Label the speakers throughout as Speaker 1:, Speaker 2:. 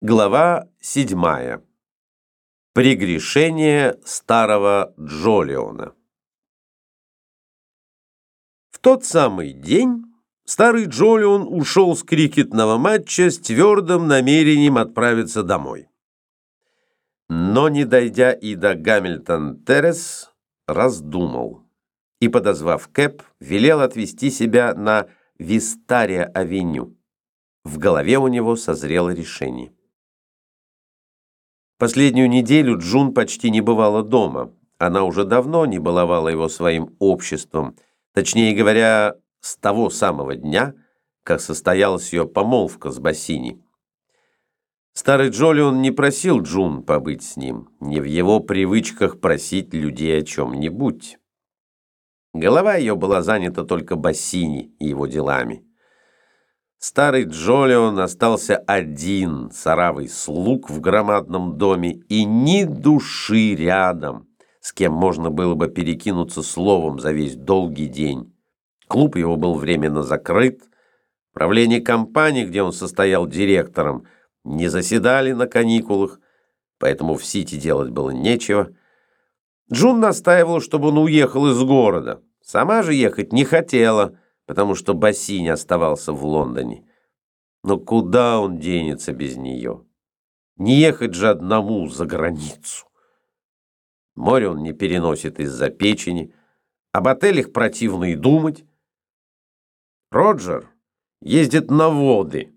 Speaker 1: Глава 7. Прегрешение старого Джолиона. В тот самый день старый Джолион ушел с крикетного матча с твердым намерением отправиться домой. Но, не дойдя и до Гамильтон-Террес, раздумал и, подозвав Кэп, велел отвезти себя на Вистария-авеню. В голове у него созрело решение. Последнюю неделю Джун почти не бывала дома. Она уже давно не баловала его своим обществом. Точнее говоря, с того самого дня, как состоялась ее помолвка с Бассини. Старый Джолион не просил Джун побыть с ним, не в его привычках просить людей о чем-нибудь. Голова ее была занята только Бассини и его делами. Старый Джолион остался один с оравой слуг в громадном доме и ни души рядом, с кем можно было бы перекинуться словом за весь долгий день. Клуб его был временно закрыт, правление компании, где он состоял директором, не заседали на каникулах, поэтому в Сити делать было нечего. Джун настаивал, чтобы он уехал из города. Сама же ехать не хотела – потому что Бассини оставался в Лондоне. Но куда он денется без нее? Не ехать же одному за границу. Море он не переносит из-за печени, об отелях противно и думать. Роджер ездит на воды,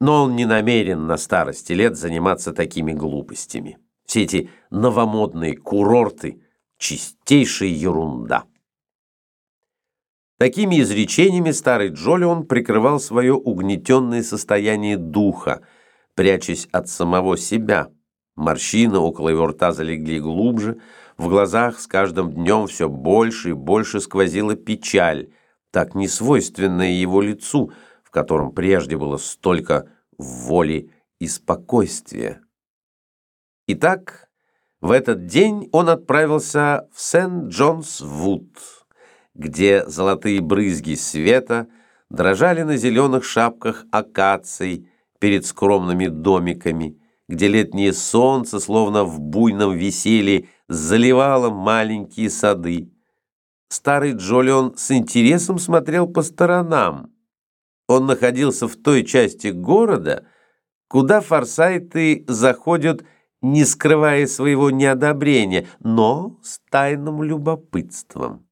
Speaker 1: но он не намерен на старости лет заниматься такими глупостями. Все эти новомодные курорты – чистейшая ерунда. Такими изречениями старый Джолион прикрывал свое угнетенное состояние духа, прячась от самого себя. Морщины около его рта залегли глубже, в глазах с каждым днем все больше и больше сквозила печаль, так несвойственная его лицу, в котором прежде было столько воли и спокойствия. Итак, в этот день он отправился в Сент-Джонс-Вуд где золотые брызги света дрожали на зеленых шапках акаций перед скромными домиками, где летнее солнце, словно в буйном веселье, заливало маленькие сады. Старый Джолион с интересом смотрел по сторонам. Он находился в той части города, куда форсайты заходят, не скрывая своего неодобрения, но с тайным любопытством.